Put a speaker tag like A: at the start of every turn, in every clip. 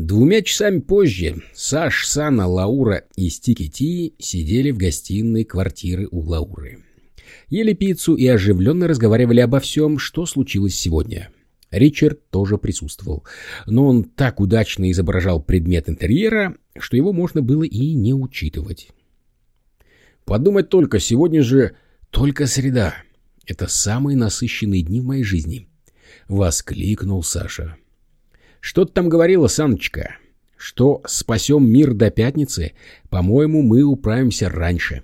A: Двумя часами позже Саш, Сана, Лаура и Стики Ти сидели в гостиной квартиры у Лауры. Ели пиццу и оживленно разговаривали обо всем, что случилось сегодня. Ричард тоже присутствовал, но он так удачно изображал предмет интерьера, что его можно было и не учитывать. Подумать только, сегодня же только среда. Это самые насыщенные дни в моей жизни. Воскликнул Саша. Что ты там говорила, Саночка? Что спасем мир до пятницы? По-моему, мы управимся раньше.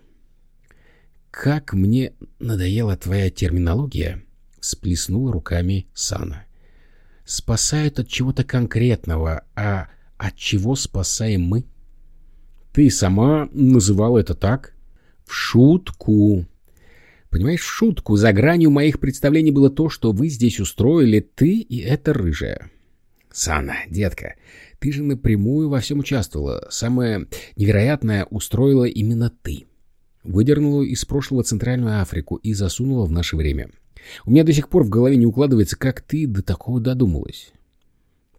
A: Как мне надоела твоя терминология, сплеснула руками Сана. Спасают от чего-то конкретного, а от чего спасаем мы? Ты сама называла это так? В шутку. Понимаешь, в шутку. За гранью моих представлений было то, что вы здесь устроили, ты и эта рыжая. Сана, детка, ты же напрямую во всем участвовала. Самое невероятное устроила именно ты. Выдернула из прошлого Центральную Африку и засунула в наше время. У меня до сих пор в голове не укладывается, как ты до такого додумалась.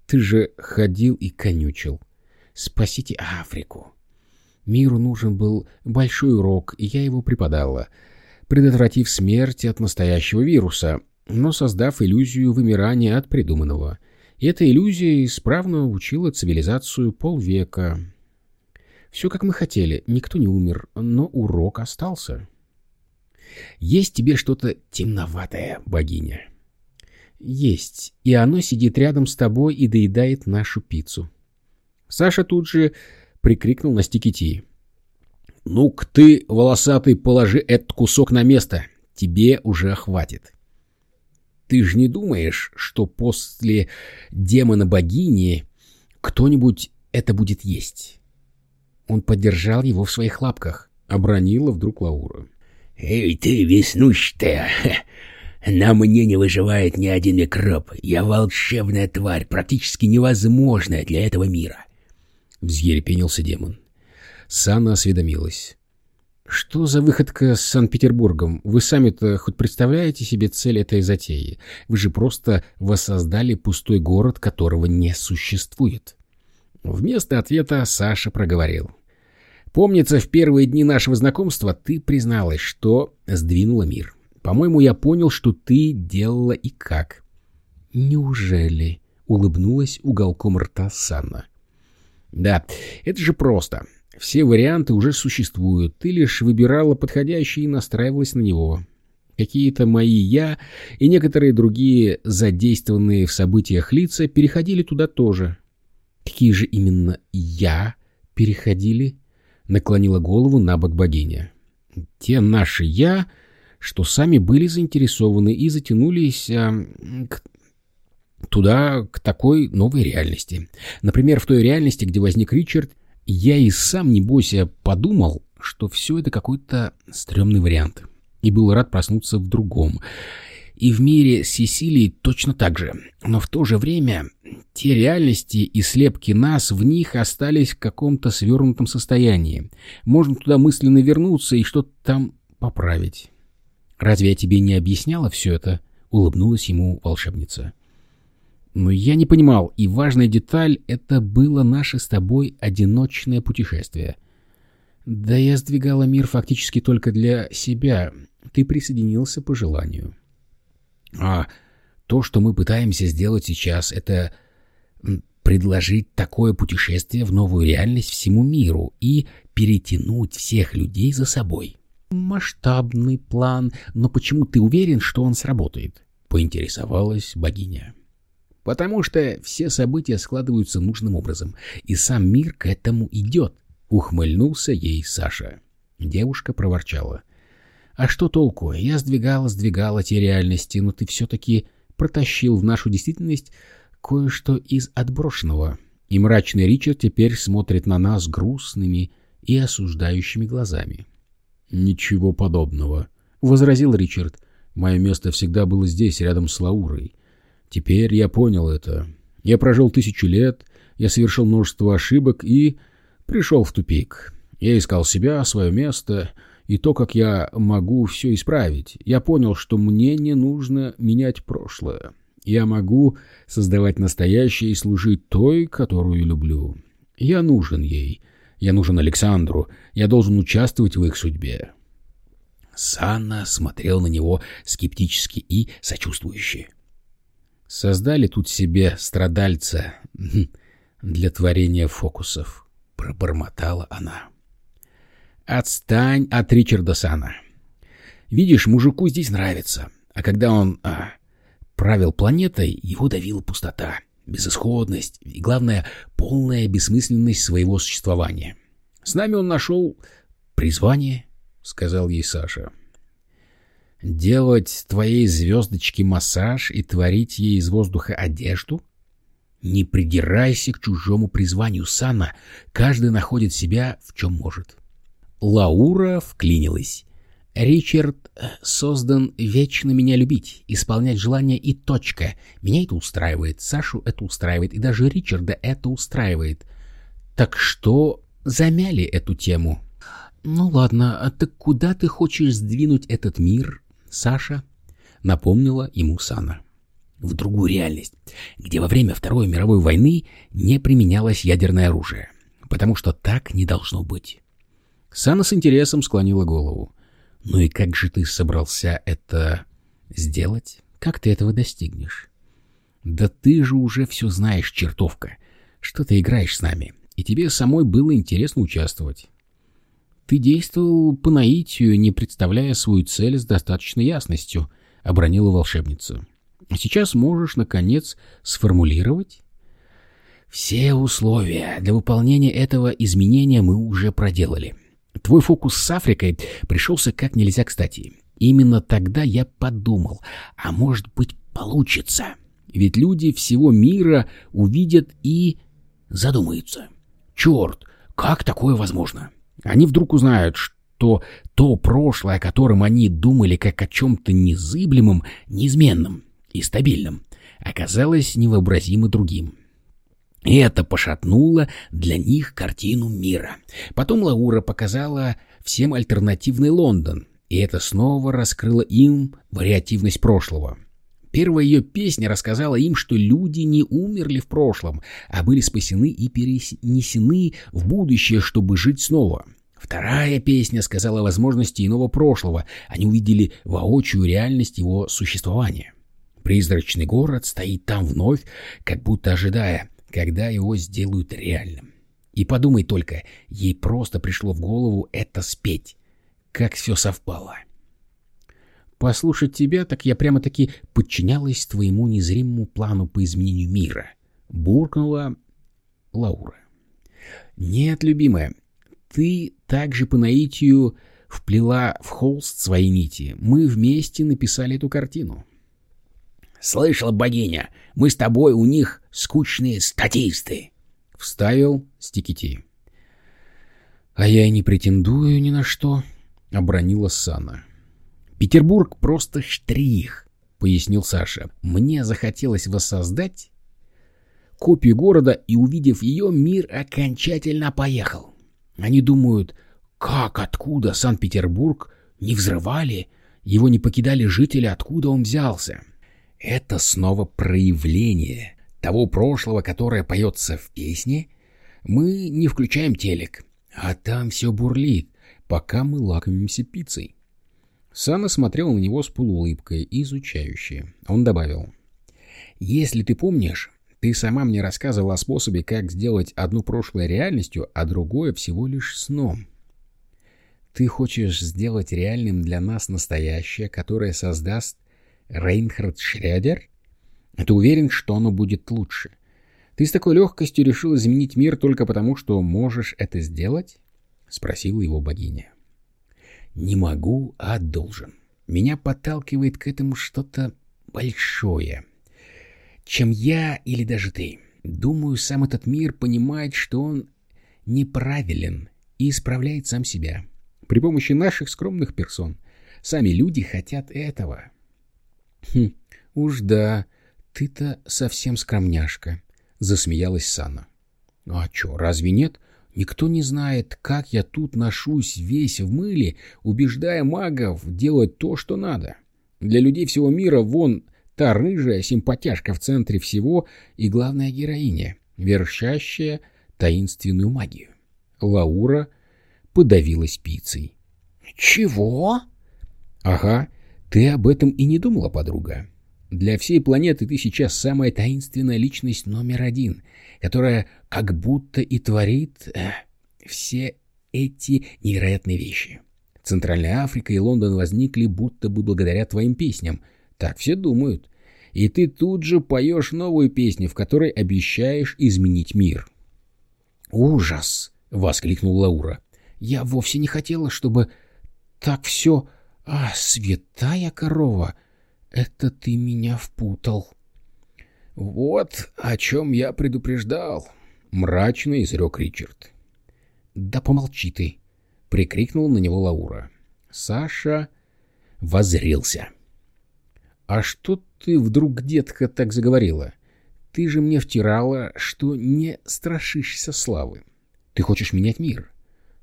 A: Ты же ходил и конючил. Спасите Африку. Миру нужен был большой урок, и я его преподала, предотвратив смерть от настоящего вируса, но создав иллюзию вымирания от придуманного. Эта иллюзия исправно учила цивилизацию полвека. Все как мы хотели, никто не умер, но урок остался. Есть тебе что-то темноватое, богиня? Есть, и оно сидит рядом с тобой и доедает нашу пиццу. Саша тут же прикрикнул на Стикити. «Ну-ка ты, волосатый, положи этот кусок на место. Тебе уже хватит». Ты же не думаешь, что после демона-богини кто-нибудь это будет есть? Он поддержал его в своих лапках. Обронила вдруг Лаура.
B: «Эй ты, веснущая! На мне не выживает ни один микроб. Я волшебная тварь, практически невозможная для этого мира!»
A: Взъерепенился демон. Сана осведомилась. Что за выходка с Санкт-Петербургом? Вы сами-то хоть представляете себе цель этой затеи? Вы же просто воссоздали пустой город, которого не существует. Вместо ответа Саша проговорил. Помнится, в первые дни нашего знакомства ты призналась, что сдвинула мир. По-моему, я понял, что ты делала и как. Неужели? Улыбнулась уголком рта Санна. Да, это же просто. Все варианты уже существуют, ты лишь выбирала подходящий и настраивалась на него. Какие-то мои «я» и некоторые другие задействованные в событиях лица переходили туда тоже. Какие же именно «я» переходили? Наклонила голову на бок богиня. Те наши «я», что сами были заинтересованы и затянулись а, к туда, к такой новой реальности. Например, в той реальности, где возник Ричард, я и сам, небось, подумал, что все это какой-то стрёмный вариант. И был рад проснуться в другом. И в мире Сесилии точно так же. Но в то же время те реальности и слепки нас в них остались в каком-то свернутом состоянии. Можно туда мысленно вернуться и что-то там поправить. «Разве я тебе не объясняла все это?» — улыбнулась ему волшебница. — но я не понимал, и важная деталь — это было наше с тобой одиночное путешествие. Да я сдвигала мир фактически только для себя. Ты присоединился по желанию. А то, что мы пытаемся сделать сейчас, это предложить такое путешествие в новую реальность всему миру и перетянуть всех людей за собой. Масштабный план, но почему ты уверен, что он сработает? Поинтересовалась богиня потому что все события складываются нужным образом, и сам мир к этому идет», — ухмыльнулся ей Саша. Девушка проворчала. «А что толку? Я сдвигала, сдвигала те реальности, но ты все-таки протащил в нашу действительность кое-что из отброшенного». И мрачный Ричард теперь смотрит на нас грустными и осуждающими глазами. «Ничего подобного», — возразил Ричард. «Мое место всегда было здесь, рядом с Лаурой. Теперь я понял это. Я прожил тысячу лет, я совершил множество ошибок и пришел в тупик. Я искал себя, свое место и то, как я могу все исправить. Я понял, что мне не нужно менять прошлое. Я могу создавать настоящее и служить той, которую люблю. Я нужен ей. Я нужен Александру. Я должен участвовать в их судьбе. Санна смотрел на него скептически и сочувствующе. Создали тут себе страдальца для творения фокусов, пробормотала она. Отстань от Ричарда Сана. Видишь, мужику здесь нравится, а когда он а, правил планетой, его давила пустота, безысходность и, главное, полная бессмысленность своего существования. С нами он нашел призвание, — сказал ей Саша. Делать твоей звездочке массаж и творить ей из воздуха одежду? Не придирайся к чужому призванию, Сана. Каждый находит себя в чем может. Лаура вклинилась. Ричард э, создан вечно меня любить, исполнять желания и точка. Меня это устраивает, Сашу это устраивает, и даже Ричарда это устраивает. Так что замяли эту тему? Ну ладно, а так куда ты хочешь сдвинуть этот мир, Саша? Напомнила ему Сана. В другую реальность, где во время Второй мировой войны не применялось ядерное оружие. Потому что так не должно быть. Сана с интересом склонила голову. Ну и как же ты собрался это сделать? Как ты этого достигнешь? Да ты же уже все знаешь, чертовка. Что ты играешь с нами, и тебе самой было интересно участвовать. Ты действовал по наитию, не представляя свою цель с достаточной ясностью, — обронила волшебница. А сейчас можешь, наконец, сформулировать? Все условия для выполнения этого изменения мы уже проделали. — Твой фокус с Африкой пришелся как нельзя кстати. Именно тогда я подумал, а может быть получится. Ведь люди всего мира увидят и задумаются. Черт, как такое возможно? Они вдруг узнают, что то прошлое, о котором они думали как о чем-то незыблемом, неизменном и стабильном, оказалось невообразимо другим. И это пошатнуло для них картину мира. Потом Лаура показала всем альтернативный Лондон, и это снова раскрыло им вариативность прошлого. Первая ее песня рассказала им, что люди не умерли в прошлом, а были спасены и перенесены в будущее, чтобы жить снова. Вторая песня сказала о возможности иного прошлого. Они увидели воочию реальность его существования. Призрачный город стоит там вновь, как будто ожидая, когда его сделают реальным. И подумай только, ей просто пришло в голову это спеть. Как все совпало. Послушать тебя, так я прямо-таки подчинялась твоему незримому плану по изменению мира. Буркнула Лаура. Нет, любимая, ты также по наитию вплела в холст свои нити. Мы вместе написали эту картину. «Слышала, богиня, мы с тобой у них скучные статисты!» — вставил Стикити. «А я и не претендую ни на что», — обронила Сана. «Петербург просто штрих», — пояснил Саша. «Мне захотелось воссоздать копию города, и, увидев ее, мир окончательно поехал. Они думают, как, откуда Санкт-Петербург не взрывали, его не покидали жители, откуда он взялся. Это снова проявление того прошлого, которое поется в песне. Мы не включаем телек, а там все бурлит, пока мы лакомимся пиццей. Сана смотрел на него с полуулыбкой, изучающей. Он добавил. «Если ты помнишь, ты сама мне рассказывала о способе, как сделать одну прошлое реальностью, а другое всего лишь сном. Ты хочешь сделать реальным для нас настоящее, которое создаст Рейнхард Шредер? Ты уверен, что оно будет лучше? Ты с такой легкостью решил изменить мир только потому, что можешь это сделать? Спросила его богиня. Не могу, а должен. Меня подталкивает к этому что-то большое. Чем я или даже ты. Думаю, сам этот мир понимает, что он неправилен и исправляет сам себя. При помощи наших скромных персон. Сами люди хотят этого. «Хм, уж да, ты-то совсем скромняшка», — засмеялась Сана. «А чё, разве нет? Никто не знает, как я тут ношусь весь в мыле, убеждая магов делать то, что надо. Для людей всего мира вон Та рыжая симпатяшка в центре всего и главная героиня, вершащая таинственную магию. Лаура подавилась пиццей.
B: «Чего?»
A: «Ага, ты об этом и не думала, подруга. Для всей планеты ты сейчас самая таинственная личность номер один, которая как будто и творит э, все эти невероятные вещи. Центральная Африка и Лондон возникли будто бы благодаря твоим песням. Так все думают. И ты тут же поешь новую песню, в которой обещаешь изменить мир.
B: «Ужас!» — воскликнул Лаура. «Я вовсе не хотела, чтобы так все... А, святая корова! Это ты меня впутал!»
A: «Вот о чем я предупреждал», — мрачно изрек Ричард.
B: «Да помолчи ты!» — прикрикнул на него Лаура.
A: Саша возрился. «А что ты вдруг, детка, так заговорила? Ты же мне втирала, что не страшишься славы. Ты хочешь менять мир?»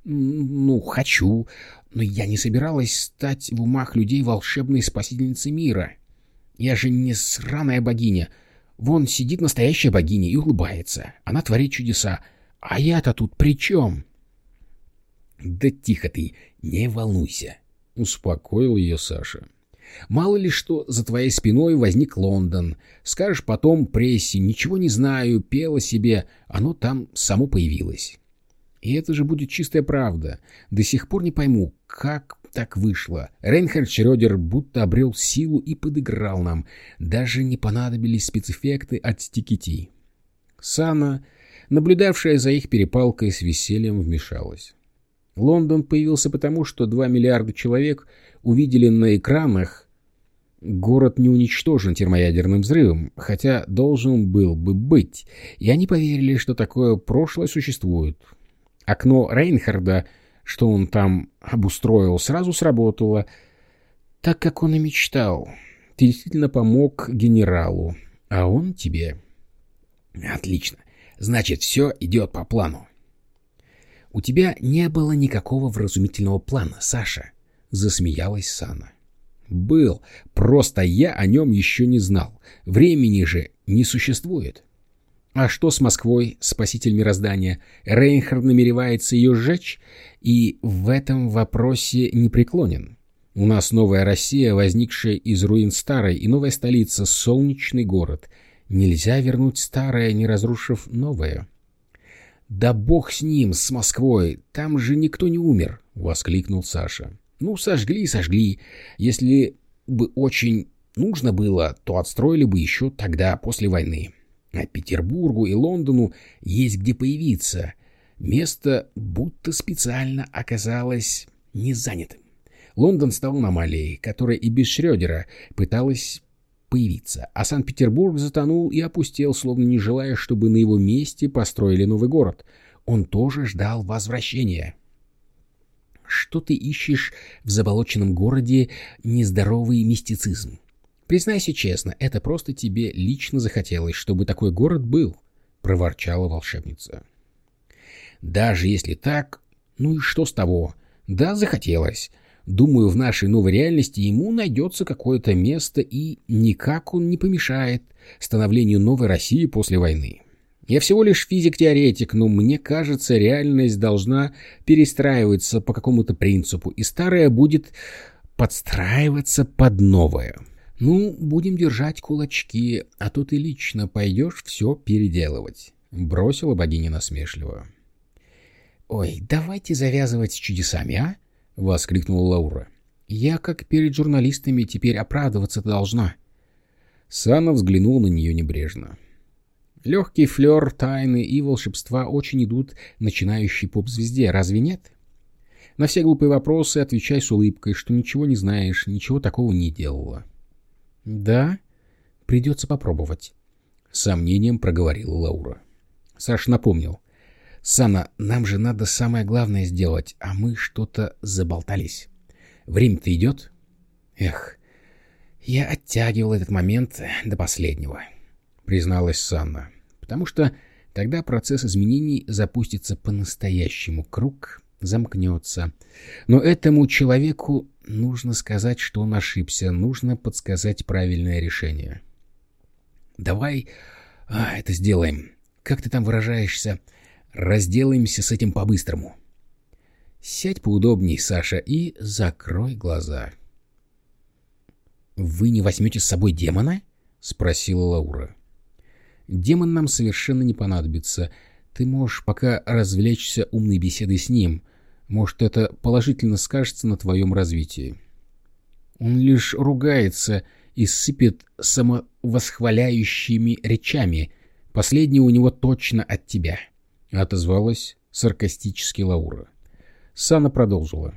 B: «Ну, хочу, но я не собиралась стать в умах людей волшебной спасительницей мира. Я же не сраная богиня. Вон сидит настоящая богиня и улыбается. Она творит чудеса. А я-то тут при чем?»
A: «Да тихо ты, не волнуйся», — успокоил ее Саша. «Мало ли что за твоей спиной возник Лондон. Скажешь потом прессе, ничего не знаю, пела себе, оно там само появилось. И это же будет чистая правда. До сих пор не пойму, как так вышло. Рейнхард Шрёдер будто обрел силу и подыграл нам. Даже не понадобились спецэффекты от стикити». Сана, наблюдавшая за их перепалкой с весельем, вмешалась. Лондон появился потому, что 2 миллиарда человек увидели на экранах город не уничтожен термоядерным взрывом, хотя должен был бы быть, и они поверили, что такое прошлое существует. Окно Рейнхарда, что он там обустроил, сразу сработало, так как он и мечтал. Ты действительно помог генералу, а он тебе.
B: Отлично. Значит, все идет по плану.
A: «У тебя не было никакого вразумительного плана, Саша», — засмеялась Сана. «Был, просто я о нем еще не знал. Времени же не существует». А что с Москвой, спаситель мироздания? Рейнхард намеревается ее сжечь, и в этом вопросе непреклонен. У нас новая Россия, возникшая из руин старой, и новая столица — солнечный город. Нельзя вернуть старое, не разрушив новое. «Да бог с ним, с Москвой! Там же никто не умер!» — воскликнул Саша. «Ну, сожгли, сожгли. Если бы очень нужно было, то отстроили бы еще тогда, после войны. А Петербургу и Лондону есть где появиться. Место будто специально оказалось не занятым. Лондон стал аномалией, которая и без Шрёдера пыталась появиться, а Санкт-Петербург затонул и опустел, словно не желая, чтобы на его месте построили новый город. Он тоже ждал возвращения. Что ты ищешь в заболоченном городе нездоровый мистицизм? Признайся честно, это просто тебе лично захотелось, чтобы такой город был, — проворчала волшебница. Даже если так, ну и что с того? Да, захотелось. Думаю, в нашей новой реальности ему найдется какое-то место, и никак он не помешает становлению новой России после войны. Я всего лишь физик-теоретик, но мне кажется, реальность должна перестраиваться по какому-то принципу, и старая будет подстраиваться под новое. Ну, будем держать кулачки, а то ты лично пойдешь все переделывать, — бросила богиня насмешливо. — Ой, давайте завязывать с чудесами, а? — воскликнула Лаура. «Я, как перед журналистами, теперь оправдываться должна». Сана взглянул на нее небрежно. Легкий флер тайны и волшебства очень идут начинающей поп-звезде, разве нет? На все глупые вопросы отвечай с улыбкой, что ничего не знаешь, ничего такого не делала. «Да, придется попробовать», — сомнением проговорила Лаура. Саш напомнил. «Сана, нам же надо самое главное сделать, а мы что-то заболтались. Время-то идет?» «Эх, я оттягивал этот момент до последнего», — призналась Санна, «потому что тогда процесс изменений запустится по-настоящему. Круг
B: замкнется. Но этому человеку нужно сказать, что он ошибся, нужно подсказать правильное решение. Давай а, это сделаем. Как ты там выражаешься? Разделаемся с этим по-быстрому. Сядь поудобней, Саша, и закрой глаза. «Вы не возьмете с собой демона?» — спросила Лаура. «Демон нам совершенно не понадобится. Ты можешь пока развлечься умной беседой с ним. Может, это положительно скажется на твоем развитии». Он лишь ругается и сыпет самовосхваляющими речами. Последнее у него точно от тебя, — отозвалась саркастически Лаура. Сана продолжила.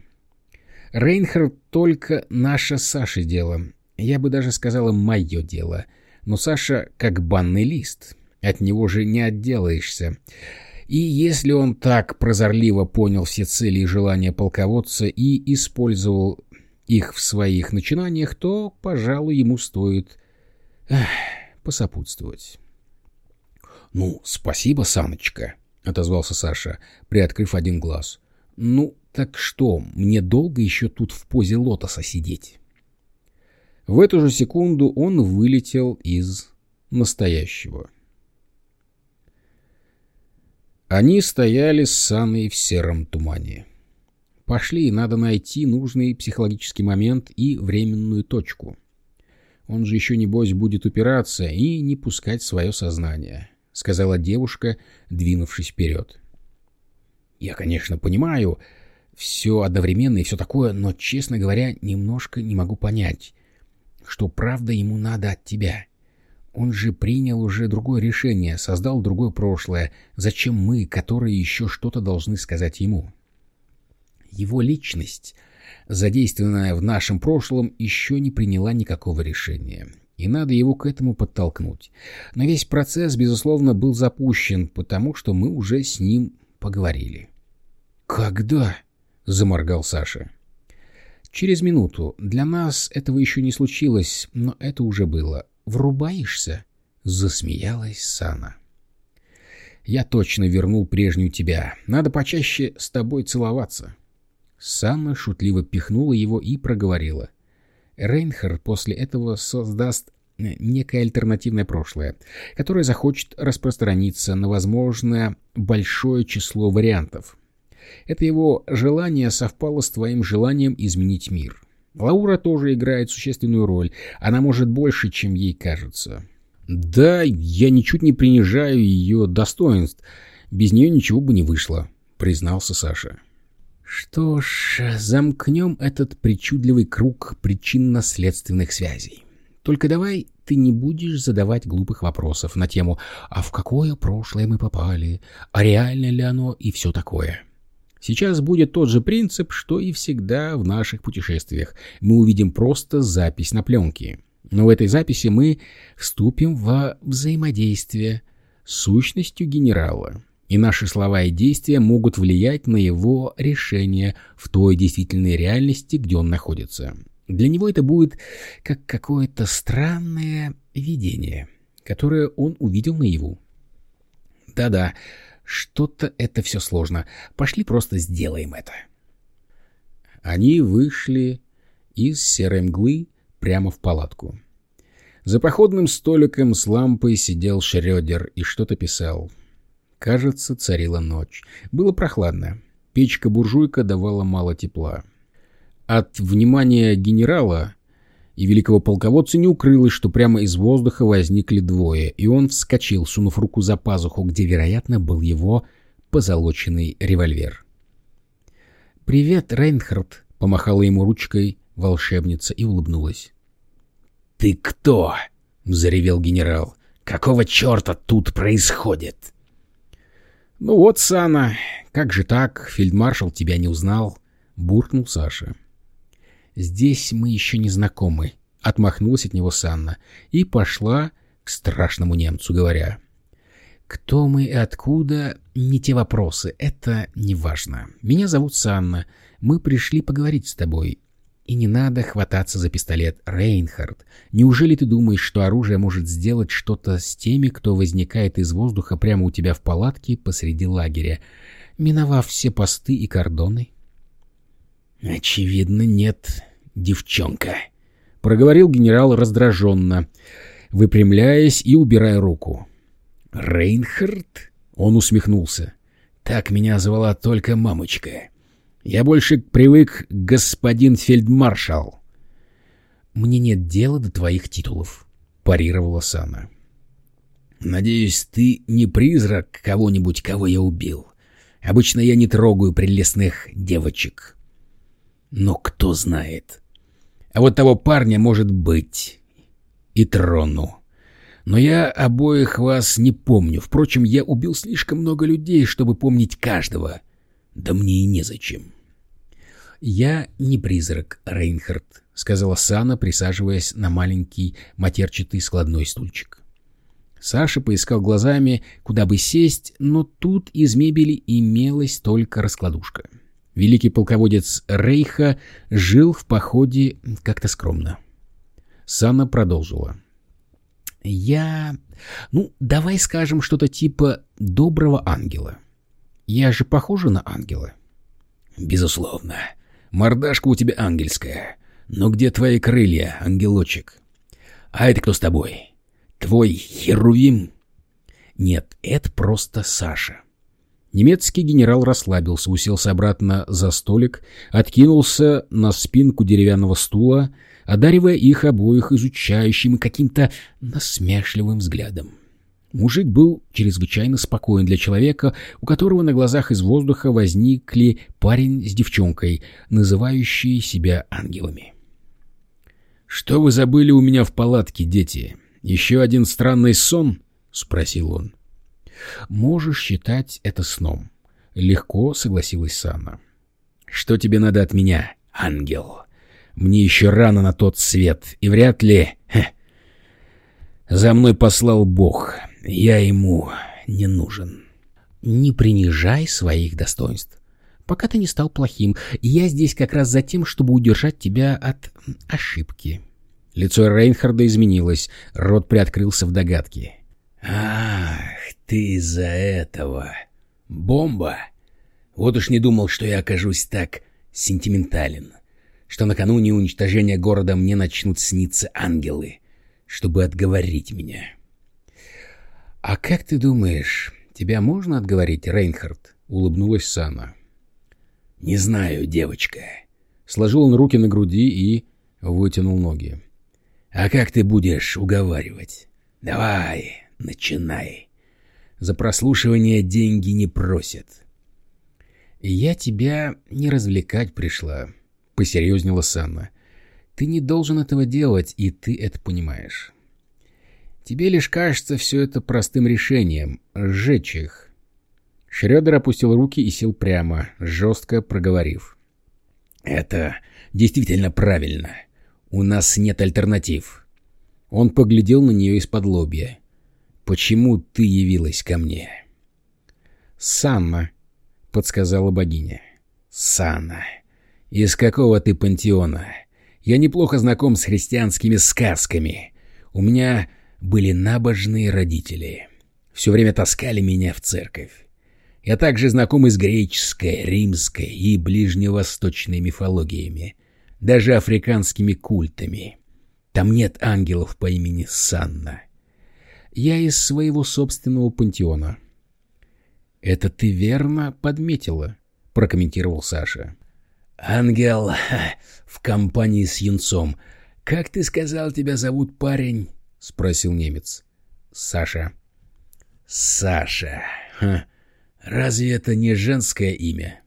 B: Рейнхард только наше Саше дело. Я бы даже сказала, мое дело. Но Саша как банный лист. От него же не отделаешься. И если он так прозорливо понял все цели и желания полководца и использовал их в своих начинаниях, то, пожалуй, ему стоит эх, посопутствовать. — Ну, спасибо, Саночка, — отозвался Саша, приоткрыв один глаз. — Ну, так что, мне долго еще тут в позе лотоса сидеть? В эту же секунду он вылетел из настоящего. Они стояли с Саной в сером тумане. Пошли, надо найти нужный психологический момент и временную точку. Он же еще, небось, будет упираться и не пускать свое сознание, — сказала девушка, двинувшись вперед. Я, конечно, понимаю все одновременно и все такое, но, честно говоря, немножко не могу понять, что правда ему надо от тебя. Он же принял уже другое решение, создал другое прошлое. Зачем мы, которые еще что-то должны сказать ему? Его личность, задействованная в нашем прошлом, еще не приняла никакого решения. И надо его к этому подтолкнуть. Но весь процесс, безусловно, был запущен, потому что мы уже с ним поговорили. «Когда?» — заморгал Саша. Через минуту. Для нас этого еще не случилось, но это уже было. Врубаешься? Засмеялась Сана. Я точно вернул прежнюю тебя. Надо почаще с тобой целоваться. Сана шутливо пихнула его и проговорила. Рейнхард после этого создаст э, некое альтернативное прошлое, которое захочет распространиться на возможное большое число вариантов. Это его желание совпало с твоим желанием изменить мир. Лаура тоже играет существенную роль. Она может больше, чем ей кажется. Да, я ничуть не принижаю ее достоинств. Без нее ничего бы не вышло, признался Саша. Что ж, замкнем этот причудливый круг причинно-следственных связей. Только давай ты не будешь задавать глупых вопросов на тему «А в какое прошлое мы попали? А реально ли оно?» и все такое. Сейчас будет тот же принцип, что и всегда в наших путешествиях. Мы увидим просто запись на пленке. Но в этой записи мы вступим во взаимодействие с сущностью генерала. И наши слова и действия могут влиять на его решение в той действительной реальности, где он находится. Для него это будет как какое-то странное видение, которое он увидел наяву. Да-да, что-то это все сложно. Пошли просто сделаем это. Они вышли из серой мглы прямо в палатку. За походным столиком с лампой сидел Шрёдер и что-то писал. Кажется, царила ночь. Было прохладно. Печка-буржуйка давала мало тепла. От внимания генерала и великого полководца не укрылось, что прямо из воздуха возникли двое, и он вскочил, сунув руку за пазуху, где, вероятно, был его позолоченный револьвер. «Привет, Рейнхард!» — помахала ему ручкой волшебница и улыбнулась. «Ты кто?» — взревел генерал. «Какого черта тут происходит?» «Ну вот, Сана, как же так? Фельдмаршал тебя не узнал?» — буркнул Саша. «Здесь мы еще не знакомы», — отмахнулась от него Санна и пошла к страшному немцу, говоря. «Кто мы и откуда — не те вопросы, это не важно. Меня зовут Санна, мы пришли поговорить с тобой. И не надо хвататься за пистолет, Рейнхард. Неужели ты думаешь, что оружие может сделать что-то с теми, кто возникает из воздуха прямо у тебя в палатке посреди лагеря? миновав все посты и кордоны?
A: Очевидно, нет, девчонка, — проговорил генерал раздраженно, выпрямляясь и убирая руку. Рейнхард? Он усмехнулся. Так меня звала только мамочка. Я больше привык, господин фельдмаршал.
B: Мне нет дела до твоих титулов, парировала Сана.
A: Надеюсь, ты не призрак кого-нибудь, кого я убил. Обычно я не трогаю прелестных девочек. Но кто знает. А вот того парня, может быть, и трону. Но я обоих вас не помню. Впрочем, я убил слишком много людей, чтобы помнить каждого. Да мне и незачем.
B: «Я не призрак, Рейнхард», — сказала Сана, присаживаясь на маленький матерчатый складной стульчик. Саша поискал глазами, куда бы сесть, но тут из мебели имелась только раскладушка. Великий полководец Рейха жил в походе как-то скромно. Сана продолжила. «Я... Ну, давай скажем что-то типа «доброго ангела». Я же похожа на ангела?»
A: «Безусловно. Мордашка у тебя ангельская. Но где твои крылья, ангелочек? А это кто с тобой? Твой Херувим?»
B: «Нет, это просто Саша». Немецкий генерал расслабился, уселся обратно за столик, откинулся на спинку деревянного стула, одаривая их обоих изучающим и каким-то насмешливым взглядом. Мужик был чрезвычайно спокоен для человека, у которого на глазах из воздуха возникли парень с девчонкой, называющие себя ангелами.
A: «Что вы забыли у меня в палатке, дети? Еще один странный сон?» — спросил он.
B: «Можешь считать это сном», — легко согласилась Санна.
A: «Что тебе надо от меня, ангел?» Мне еще рано на тот свет, и вряд ли... Хе, за мной послал Бог. Я ему не нужен.
B: Не принижай своих достоинств. Пока ты не стал плохим, я здесь как раз за тем, чтобы удержать тебя от ошибки.
A: Лицо Рейнхарда изменилось, рот приоткрылся в догадке. «Ах, ты из-за этого! Бомба! Вот уж не думал, что я окажусь так сентиментален что накануне уничтожения города мне начнут сниться ангелы, чтобы отговорить меня.
B: — А как ты думаешь, тебя можно отговорить, Рейнхард? — улыбнулась Сана.
A: — Не знаю, девочка.
B: Сложил он руки на груди и вытянул ноги.
A: — А как ты будешь уговаривать? Давай, начинай. За прослушивание деньги не просят.
B: — Я тебя не развлекать пришла, посерьезнела Санна. «Ты не должен этого делать, и ты это понимаешь. Тебе лишь кажется все это простым решением — сжечь их». Шредер опустил руки и сел прямо, жестко проговорив.
A: «Это действительно правильно. У нас нет альтернатив».
B: Он поглядел на нее из-под лобья. «Почему ты явилась ко мне?» «Санна», — подсказала богиня.
A: «Санна», «Из какого ты пантеона? Я неплохо знаком с христианскими сказками. У меня были набожные родители. Все время таскали меня в церковь. Я также знаком с греческой, римской и ближневосточной мифологиями, даже африканскими культами. Там нет ангелов по имени Санна.
B: Я из своего собственного пантеона. — Это ты верно подметила, — прокомментировал Саша.
A: «Ангел в компании с юнцом. Как ты сказал, тебя зовут парень?» — спросил немец.
B: «Саша».
A: «Саша. Ха. Разве это не женское имя?»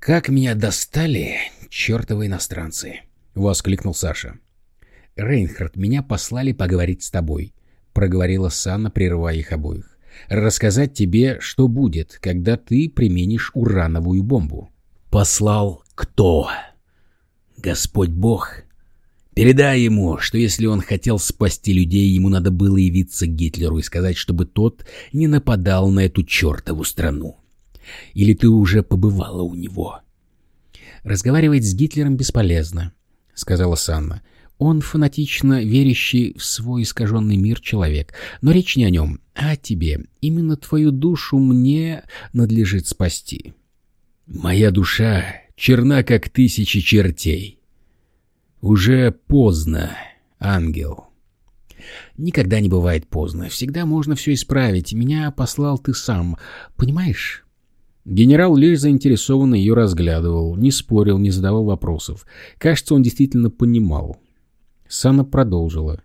B: «Как меня достали, чертовы иностранцы!» — воскликнул Саша. «Рейнхард, меня послали поговорить с тобой», — проговорила Санна, прерывая их обоих. «Рассказать тебе, что будет, когда ты применишь урановую бомбу»
A: послал кто? Господь Бог. Передай ему, что если он хотел спасти людей, ему надо было явиться Гитлеру и сказать, чтобы тот не нападал на эту чертову страну. Или ты уже побывала у него?
B: Разговаривать с Гитлером бесполезно, — сказала Санна. Он фанатично верящий в свой искаженный мир человек. Но речь не о нем, а о тебе. Именно твою душу мне надлежит спасти.
A: Моя душа черна, как тысячи чертей. Уже поздно, ангел.
B: Никогда не бывает поздно. Всегда можно все исправить. Меня послал ты сам. Понимаешь?
A: Генерал лишь заинтересованно ее разглядывал, не спорил, не задавал вопросов. Кажется, он действительно понимал. Сана продолжила.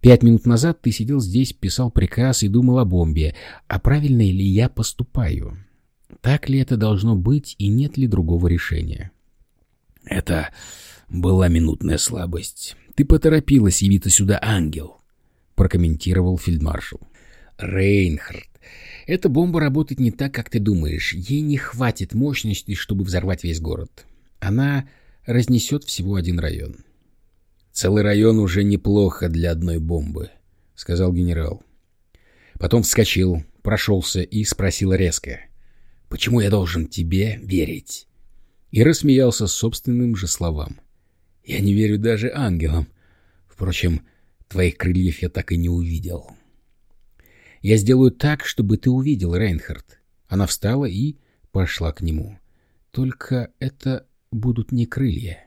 A: «Пять минут назад ты сидел здесь, писал приказ и думал о бомбе. А правильно ли я поступаю? Так ли это должно быть и нет ли другого решения?»
B: «Это была минутная слабость. Ты поторопилась явиться сюда, ангел», — прокомментировал фельдмаршал. «Рейнхард, эта бомба работает не так, как ты думаешь. Ей не хватит мощности, чтобы взорвать весь город. Она разнесет всего один район.
A: «Целый район уже неплохо для одной бомбы», — сказал генерал. Потом вскочил, прошелся и спросил резко. «Почему я должен тебе верить?» И рассмеялся собственным же словам. «Я не верю даже ангелам. Впрочем, твоих крыльев я так и не увидел».
B: Я сделаю так, чтобы ты увидел, Рейнхард. Она встала и пошла к нему. Только это будут не крылья.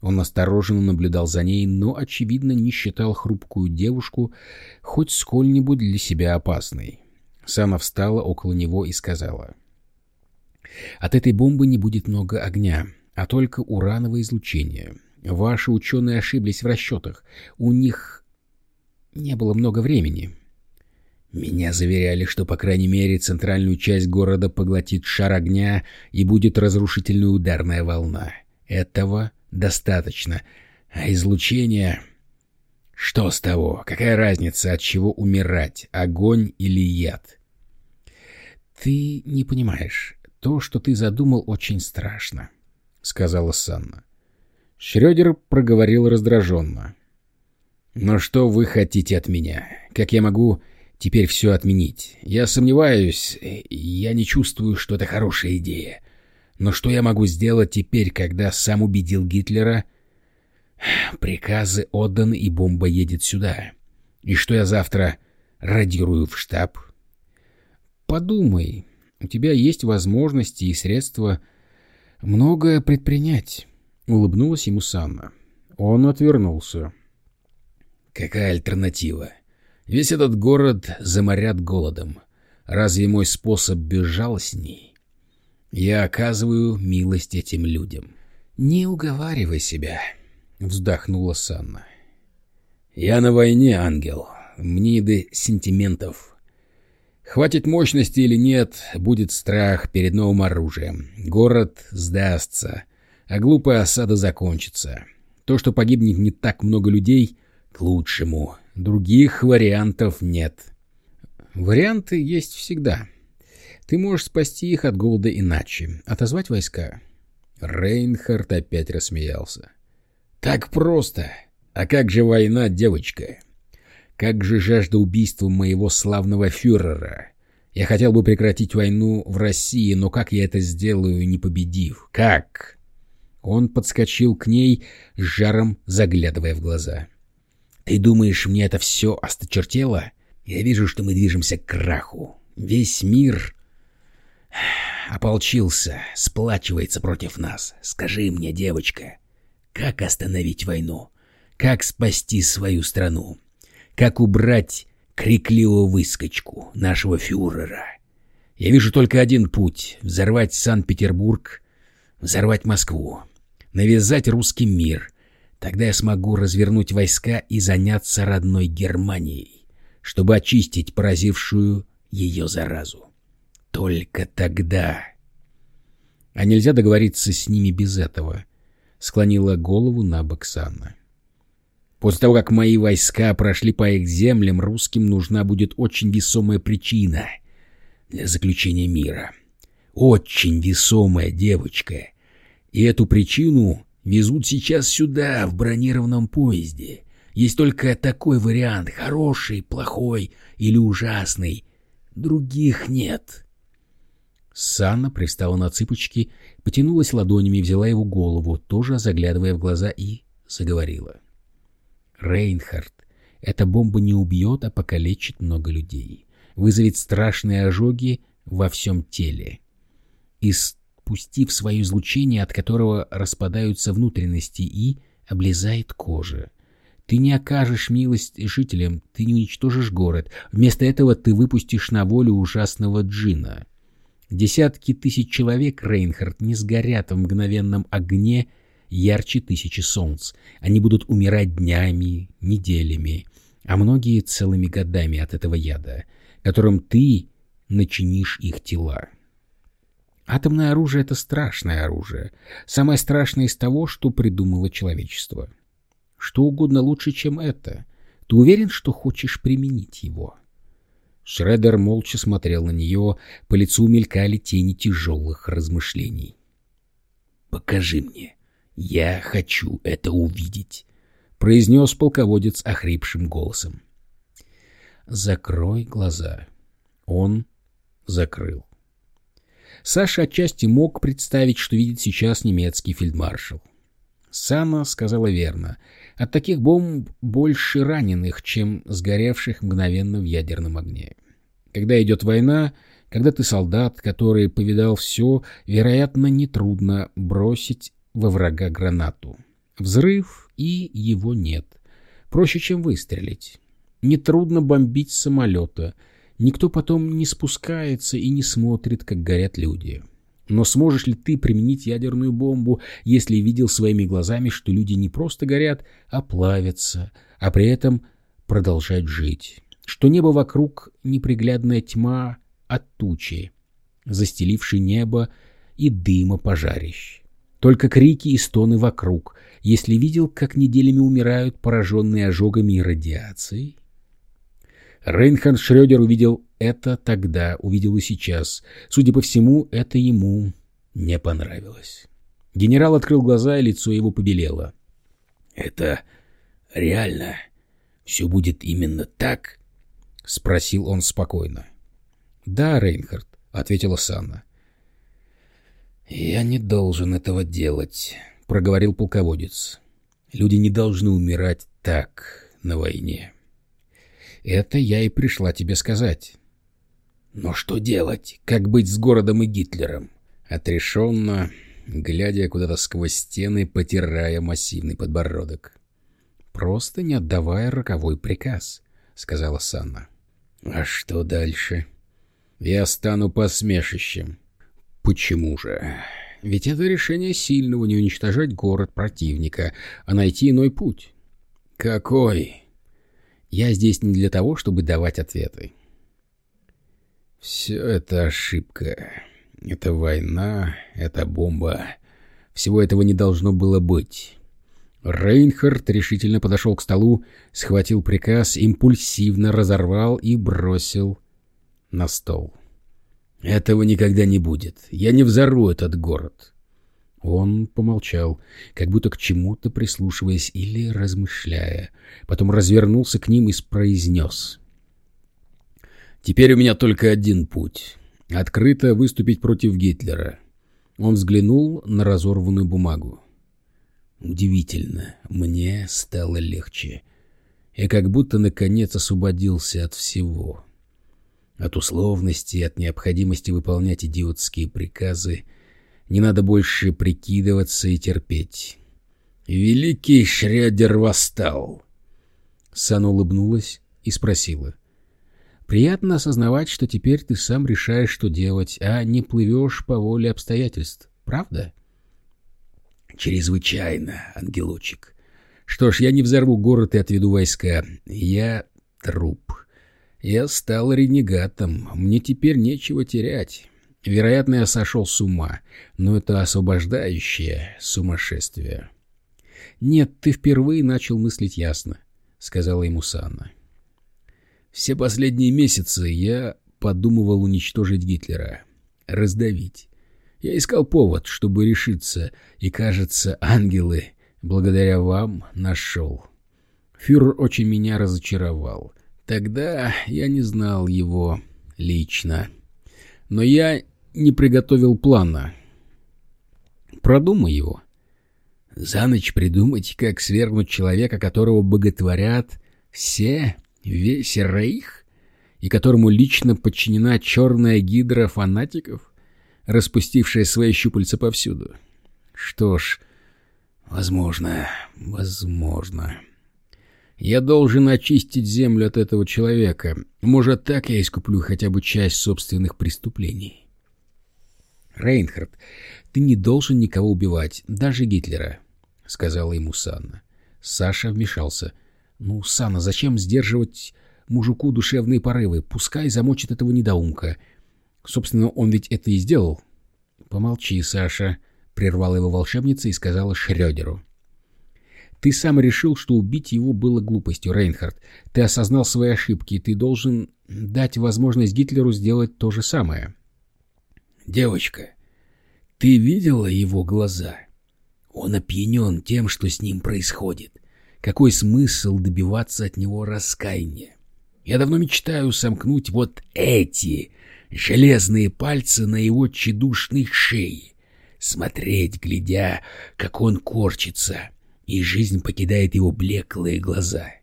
B: Он осторожно наблюдал за ней, но, очевидно, не считал хрупкую девушку хоть сколь-нибудь для себя опасной. Сама встала около него и сказала. «От этой бомбы не будет много огня, а только урановое излучение. Ваши ученые ошиблись в расчетах. У них не было много времени.
A: Меня заверяли, что, по крайней мере, центральную часть города поглотит шар огня и будет разрушительная ударная волна. Этого достаточно. А излучение... Что с того? Какая разница, от чего умирать, огонь или яд?
B: Ты не понимаешь. То, что ты задумал, очень страшно, — сказала Санна.
A: Шрёдер проговорил раздраженно. «Но что вы хотите от меня? Как я могу теперь все отменить. Я сомневаюсь, я не чувствую, что это хорошая идея. Но что я могу сделать теперь, когда сам убедил Гитлера? Приказы отданы, и бомба едет сюда. И что я завтра радирую в штаб?
B: Подумай, у тебя есть возможности и средства многое предпринять, — улыбнулась ему Санна.
A: Он отвернулся. Какая альтернатива? — Весь этот город заморят голодом. Разве мой способ безжалостней? Я оказываю милость этим людям.
B: Не уговаривай себя, — вздохнула Санна.
A: Я на войне, ангел. Мне не до сентиментов. Хватит мощности или нет, будет страх перед новым оружием. Город сдастся, а глупая осада закончится. То, что погибнет не так много людей, к лучшему. Других вариантов нет.
B: Варианты есть всегда. Ты можешь спасти их от голода иначе. Отозвать войска.
A: Рейнхард опять рассмеялся. Так просто. А как же война, девочка? Как же жажда убийства моего славного фюрера? Я хотел бы прекратить войну в России, но как я это сделаю, не победив? Как? Он подскочил к ней, с жаром заглядывая в глаза. — ты думаешь, мне это все осточертело? Я вижу, что мы движемся к краху. Весь мир ополчился, сплачивается против нас. Скажи мне, девочка, как остановить войну? Как спасти свою страну? Как убрать крикливого выскочку, нашего фюрера? Я вижу только один путь — взорвать Санкт-Петербург, взорвать Москву, навязать русский мир — Тогда я смогу развернуть войска и заняться родной Германией, чтобы очистить поразившую ее заразу. Только тогда...
B: А нельзя договориться с ними без этого, — склонила голову на бок Санна.
A: После того, как мои войска прошли по их землям, русским нужна будет очень весомая причина для заключения мира. Очень весомая девочка. И эту причину Везут сейчас сюда, в бронированном поезде. Есть только такой вариант, хороший, плохой или ужасный. Других нет.
B: Санна пристала на цыпочки, потянулась ладонями, взяла его голову, тоже заглядывая в глаза, и заговорила.
A: Рейнхард, эта бомба не убьет, а покалечит много людей. Вызовет страшные ожоги во всем теле. И спустив свое излучение, от которого распадаются внутренности и облезает кожа. Ты не окажешь милость жителям, ты не уничтожишь город. Вместо этого ты выпустишь на волю ужасного джина. Десятки тысяч человек, Рейнхард, не сгорят в мгновенном огне ярче тысячи солнц. Они будут умирать днями, неделями, а многие целыми годами от этого яда, которым ты начинишь их тела. Атомное оружие — это страшное оружие, самое страшное из того, что придумало человечество. Что угодно лучше, чем это. Ты уверен, что хочешь применить его?» Шредер молча смотрел на нее, по лицу мелькали тени тяжелых размышлений. «Покажи мне. Я хочу это увидеть», — произнес полководец охрипшим голосом. «Закрой глаза». Он закрыл. Саша отчасти мог представить, что видит сейчас немецкий фельдмаршал. Сама сказала верно. От таких бомб больше раненых, чем сгоревших мгновенно в ядерном огне. Когда идет война, когда ты солдат, который повидал все, вероятно, нетрудно бросить во врага гранату. Взрыв, и его нет. Проще, чем выстрелить. Нетрудно бомбить самолета. Никто потом не спускается и не смотрит, как горят люди. Но сможешь ли ты применить ядерную бомбу, если видел своими глазами, что люди не просто горят, а плавятся, а при этом продолжают жить? Что небо вокруг неприглядная тьма от тучи, застелившей небо и дыма пожарищ. Только крики и стоны вокруг, если видел, как неделями умирают пораженные ожогами и радиацией. Рейнхард Шрёдер увидел это тогда, увидел и сейчас. Судя по всему, это ему не понравилось. Генерал открыл глаза, и лицо его побелело. — Это реально? Все будет именно так? — спросил он спокойно. — Да, Рейнхард, — ответила Санна. — Я не должен этого делать, — проговорил полководец. — Люди не должны умирать так на войне. — это я и пришла тебе сказать. Но что делать? Как быть с городом и Гитлером? Отрешенно, глядя куда-то сквозь стены, потирая массивный подбородок. Просто не отдавая роковой приказ, сказала Санна. А что дальше? Я стану посмешищем. Почему же? Ведь это решение сильного не уничтожать город противника, а найти иной путь. Какой? Я здесь не для того, чтобы давать ответы. Все это ошибка. Это война, это бомба. Всего этого не должно было быть. Рейнхард решительно подошел к столу, схватил приказ, импульсивно разорвал и бросил на стол. «Этого никогда не будет. Я не взорву этот город. Он помолчал, как будто к чему-то прислушиваясь или размышляя. Потом развернулся к ним и произнес. «Теперь у меня только один путь. Открыто выступить против Гитлера». Он взглянул на разорванную бумагу. Удивительно, мне стало легче. Я как будто наконец освободился от всего. От условности, от необходимости выполнять идиотские приказы — не надо больше прикидываться и терпеть. Великий Шредер восстал. Сан улыбнулась и спросила. «Приятно осознавать, что теперь ты сам решаешь, что делать, а не плывешь по воле обстоятельств, правда?» «Чрезвычайно, ангелочек. Что ж, я не взорву город и отведу войска. Я труп. Я стал ренегатом. Мне теперь нечего терять». Вероятно, я сошел с ума, но это освобождающее сумасшествие. «Нет, ты впервые начал мыслить ясно», — сказала ему Санна. «Все последние месяцы я подумывал уничтожить Гитлера, раздавить. Я искал повод, чтобы решиться, и, кажется, ангелы, благодаря вам, нашел. Фюрер очень меня разочаровал. Тогда я не знал его лично. Но я не приготовил плана. Продумай его. За ночь придумать, как свергнуть человека, которого боготворят все, весь рейх, и которому лично подчинена черная гидра фанатиков, распустившая свои щупальца повсюду. Что ж, возможно, возможно. Я должен очистить землю от этого человека. Может, так я искуплю хотя бы часть собственных преступлений. Рейнхард, ты не должен никого убивать, даже Гитлера, — сказала ему Санна. Саша вмешался. Ну, Санна, зачем сдерживать мужику душевные порывы? Пускай замочит этого недоумка. Собственно, он ведь это и сделал. Помолчи, Саша, — прервала его волшебница и сказала Шрёдеру. Ты сам решил, что убить его было глупостью, Рейнхард. Ты осознал свои ошибки, и ты должен дать возможность Гитлеру сделать то же самое.
B: Девочка, ты видела его глаза? Он опьянен тем, что с ним происходит. Какой смысл добиваться от него раскаяния? Я давно мечтаю сомкнуть вот эти железные пальцы на его тщедушной шее, смотреть, глядя, как он корчится — и жизнь покидает его блеклые глаза.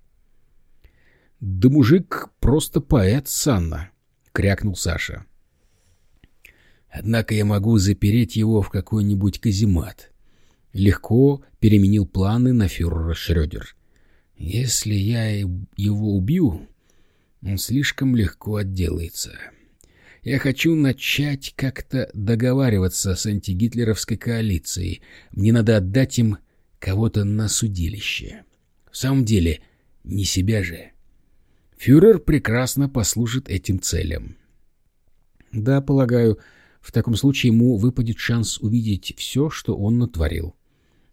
A: — Да мужик просто поэт, Санна, — крякнул Саша.
B: — Однако я могу запереть его в какой-нибудь каземат.
A: Легко переменил планы на фюрера Шрёдер.
B: Если я его убью, он слишком легко отделается. Я хочу начать как-то договариваться с антигитлеровской коалицией. Мне надо отдать им кого-то на судилище. В самом деле, не себя же. Фюрер прекрасно послужит этим целям.
A: Да, полагаю, в таком случае ему выпадет шанс увидеть все, что он натворил.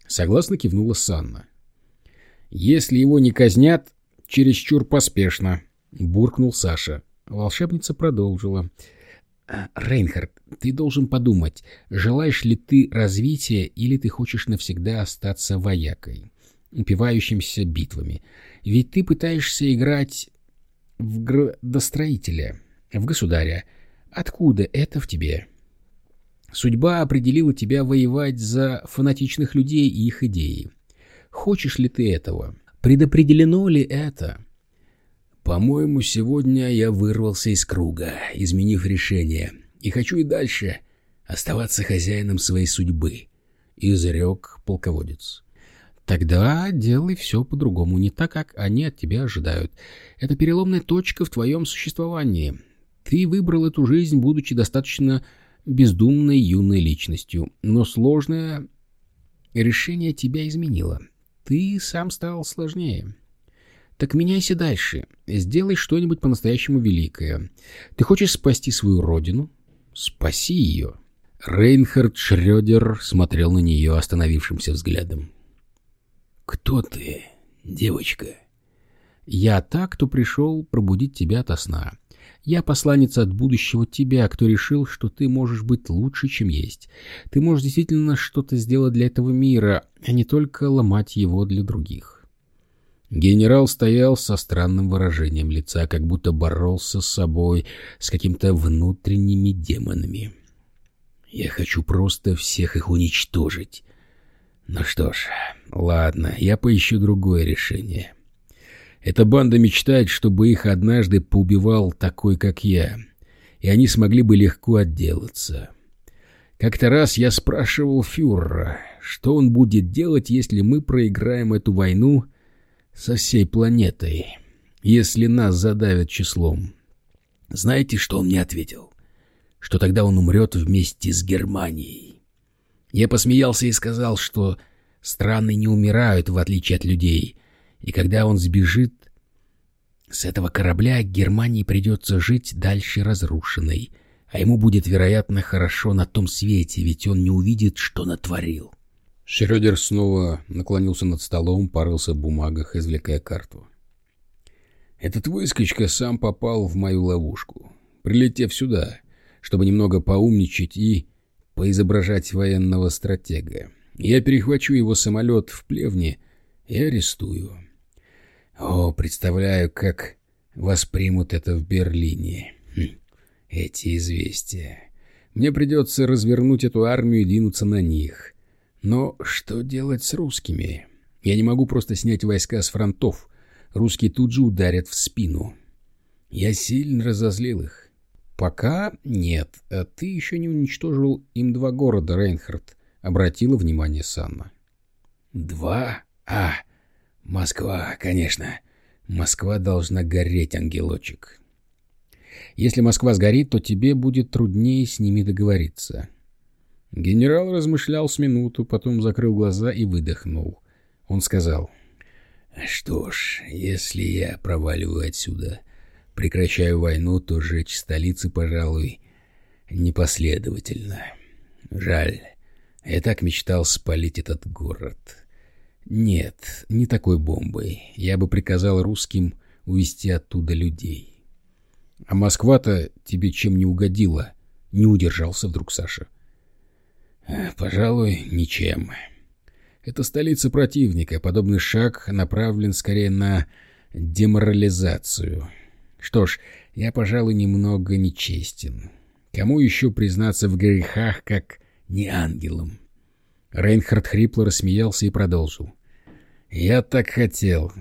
A: Согласно кивнула Санна. Если его не казнят, чересчур поспешно, буркнул Саша. Волшебница продолжила. А, Рейнхард, ты должен подумать, желаешь ли ты развития или ты хочешь навсегда остаться воякой, упивающимся битвами. Ведь ты пытаешься играть в градостроителя, в государя. Откуда это в тебе? Судьба определила тебя воевать за фанатичных людей и их идеи. Хочешь ли ты этого? Предопределено ли это?
B: По-моему, сегодня я вырвался из круга, изменив решение, и хочу и дальше оставаться хозяином своей судьбы, — изрек полководец.
A: Тогда делай все по-другому, не так, как они от тебя ожидают. Это переломная точка в твоем существовании. Ты выбрал эту жизнь, будучи достаточно бездумной юной личностью, но сложное решение тебя изменило. Ты сам стал сложнее. Так меняйся дальше. Сделай что-нибудь по-настоящему великое. Ты хочешь спасти свою родину? Спаси ее. Рейнхард Шрёдер смотрел на нее остановившимся взглядом.
B: «Кто ты, девочка?»
A: «Я та, кто пришел пробудить тебя ото сна. Я посланец от будущего тебя, кто решил, что ты можешь быть лучше, чем есть. Ты можешь действительно что-то сделать для этого мира, а не только ломать его для других». Генерал стоял со странным выражением лица, как будто боролся с собой, с какими-то внутренними демонами.
B: «Я хочу просто всех их уничтожить. Ну что ж, ладно, я поищу другое решение. Эта банда мечтает, чтобы их однажды поубивал такой, как я, и они смогли бы легко отделаться». Как-то раз я спрашивал фюрера, что он будет делать, если мы проиграем эту войну со всей планетой, если нас задавят числом. Знаете, что он мне ответил? Что тогда он умрет вместе с Германией. Я посмеялся и сказал, что страны не умирают, в отличие от людей, и когда он сбежит с этого корабля, Германии придется жить дальше разрушенной, а ему будет, вероятно, хорошо на том свете, ведь он не увидит, что натворил.
A: Шрёдер снова наклонился над столом, порылся в бумагах, извлекая карту.
B: «Этот выскочка сам попал в мою ловушку, прилетев сюда, чтобы немного поумничать и поизображать военного стратега. Я перехвачу его самолет в плевне и арестую. О, представляю, как воспримут это в Берлине. Хм, эти известия. Мне придется развернуть эту армию и двинуться на них»
A: Но что делать с русскими? Я не могу просто снять войска с фронтов. Русские тут же ударят в спину. Я сильно разозлил их. Пока нет. А ты еще не уничтожил им два города, Рейнхард. Обратила внимание Санна. Два? А, Москва, конечно. Москва должна гореть, ангелочек. Если Москва сгорит, то тебе будет труднее с ними договориться. Генерал размышлял с минуту, потом закрыл глаза и выдохнул. Он сказал, «Что ж, если я проваливаю отсюда, прекращаю войну, то жечь столицы, пожалуй, непоследовательно. Жаль, я так мечтал спалить этот город. Нет, не такой бомбой. Я бы приказал русским увезти оттуда людей. А Москва-то тебе чем не угодила? Не удержался вдруг Саша. «Э, пожалуй, ничем. Это столица противника. Подобный шаг направлен скорее на деморализацию. Что ж, я, пожалуй, немного нечестен. Кому еще признаться в грехах, как не ангелам? Рейнхард хрипло рассмеялся и продолжил. «Я так хотел.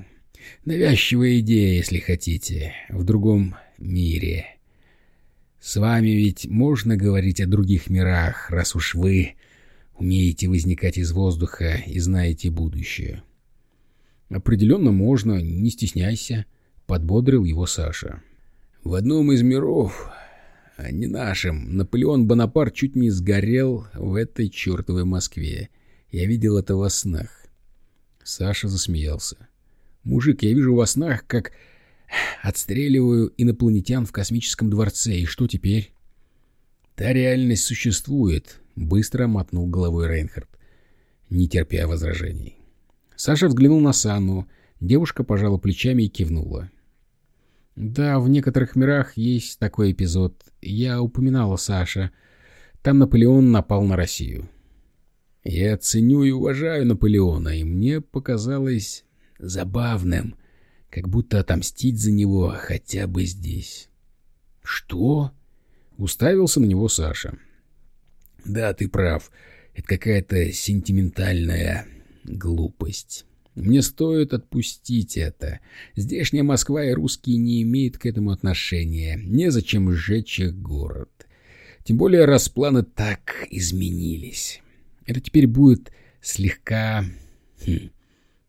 A: Навязчивая идея, если хотите. В другом мире. С вами ведь можно говорить о других мирах, раз уж вы умеете возникать из воздуха и знаете будущее. Определенно можно, не стесняйся, подбодрил его Саша. В одном из миров, а не нашем, Наполеон Бонапарт чуть не сгорел в этой чертовой Москве. Я видел это во снах. Саша засмеялся. «Мужик, я вижу во снах, как Отстреливаю инопланетян в космическом дворце, и что теперь? Та реальность существует, быстро мотнул головой Рейнхард, не терпя возражений. Саша взглянул на Санну, девушка пожала плечами и кивнула. Да, в некоторых мирах есть такой эпизод. Я упоминала Саша. Там Наполеон напал на Россию. Я ценю и уважаю Наполеона, и мне показалось забавным, как будто отомстить за него хотя бы здесь. «Что?» — уставился на него Саша. «Да, ты прав. Это какая-то сентиментальная глупость. Мне стоит отпустить это. Здешняя Москва и русские не имеют к этому отношения. Незачем сжечь их город. Тем более, раз планы так изменились. Это теперь будет слегка... Хм,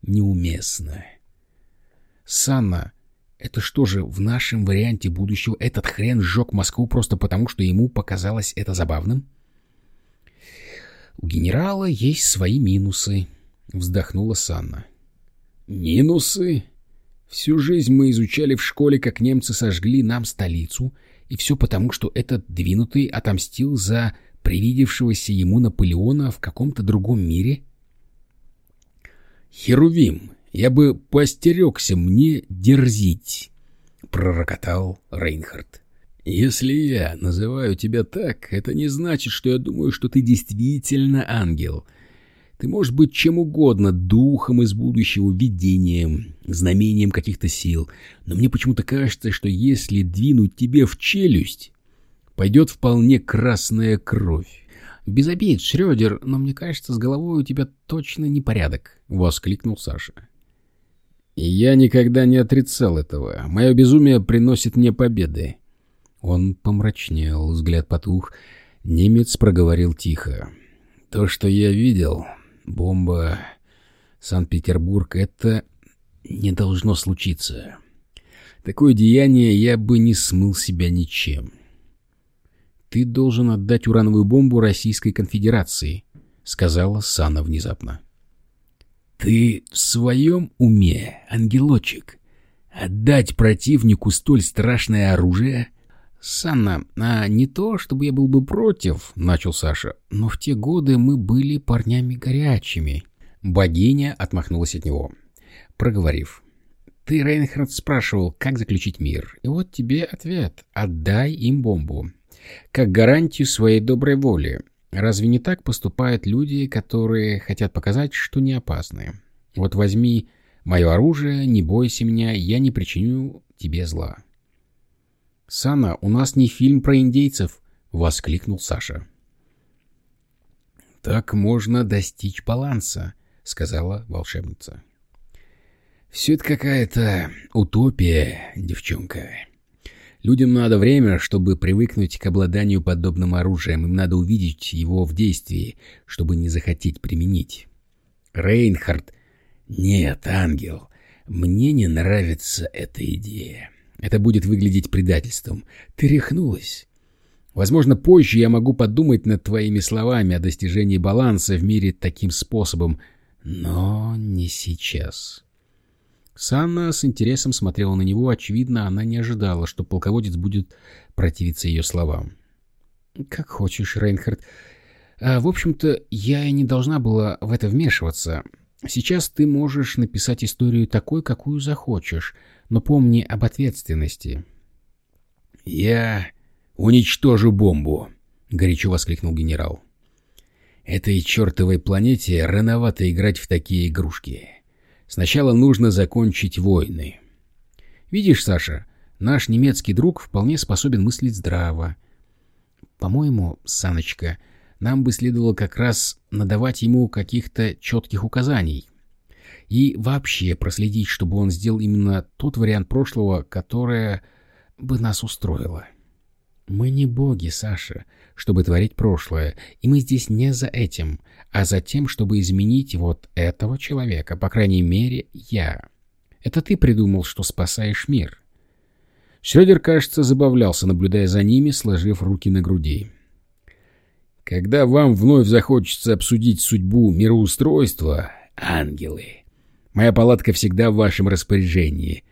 A: неуместно». Санна, это что же, в нашем варианте будущего этот хрен сжег Москву просто потому, что ему показалось это забавным? У генерала есть свои минусы, вздохнула Санна. Минусы? Всю жизнь мы изучали в школе, как немцы сожгли нам столицу, и все потому, что этот двинутый отомстил за привидевшегося ему Наполеона в каком-то другом мире? Херувим, я бы постерегся мне дерзить, — пророкотал Рейнхард. «Если я называю тебя так, это не значит, что я думаю, что ты действительно ангел. Ты можешь быть чем угодно, духом из будущего, видением, знамением каких-то сил, но мне почему-то кажется, что если двинуть тебе в челюсть, пойдет вполне красная кровь. «Без обид, Шрёдер, но мне кажется, с головой у тебя точно непорядок», — воскликнул Саша. Я никогда не отрицал этого. Мое безумие приносит мне победы. Он помрачнел, взгляд потух. Немец проговорил тихо. То, что я видел, бомба Санкт-Петербург, это не должно случиться. Такое деяние я бы не смыл себя ничем. Ты должен отдать урановую бомбу Российской Конфедерации, сказала Сана внезапно. «Ты в своем уме, ангелочек? Отдать противнику столь страшное оружие?» «Санна, а не то, чтобы я был бы против», — начал Саша, — «но в те годы мы были парнями горячими». Богиня отмахнулась от него, проговорив. «Ты, Рейнхард, спрашивал, как заключить мир, и вот тебе ответ. Отдай им бомбу. Как гарантию своей доброй воли. Разве не так поступают люди, которые хотят показать, что не опасны? Вот возьми мое оружие, не бойся меня, я не причиню тебе зла. «Сана, у нас не фильм про индейцев!» — воскликнул Саша. Так можно достичь баланса, сказала волшебница. Все это какая-то утопия, девчонка. Людям надо время, чтобы привыкнуть к обладанию подобным оружием. Им надо увидеть его в действии, чтобы не захотеть применить. Рейнхард... Нет, ангел, мне не нравится эта идея. Это будет выглядеть предательством. Ты рехнулась. Возможно, позже я могу подумать над твоими словами о достижении баланса в мире таким способом, но не сейчас. Санна с интересом смотрела на него. Очевидно, она не ожидала, что полководец будет противиться ее словам. «Как хочешь, Рейнхард. А, в общем-то, я и не должна была в это вмешиваться. Сейчас ты можешь написать историю такой, какую захочешь, но помни об ответственности».
B: «Я уничтожу бомбу!» — горячо воскликнул генерал. «Этой чертовой планете рановато играть в такие игрушки. Сначала нужно закончить войны».
A: «Видишь, Саша, наш немецкий друг вполне способен мыслить здраво. По-моему, Саночка, нам бы следовало как раз надавать ему каких-то четких указаний. И вообще проследить, чтобы он сделал именно тот вариант прошлого, которое бы нас устроило». Мы не боги, Саша, чтобы творить прошлое, и мы здесь не за этим, а за тем, чтобы изменить вот этого человека, по крайней мере, я. Это ты придумал, что спасаешь мир. Шрёдер, кажется, забавлялся, наблюдая за ними, сложив руки на груди.
B: Когда вам вновь захочется обсудить судьбу мироустройства, ангелы, моя палатка всегда в вашем распоряжении,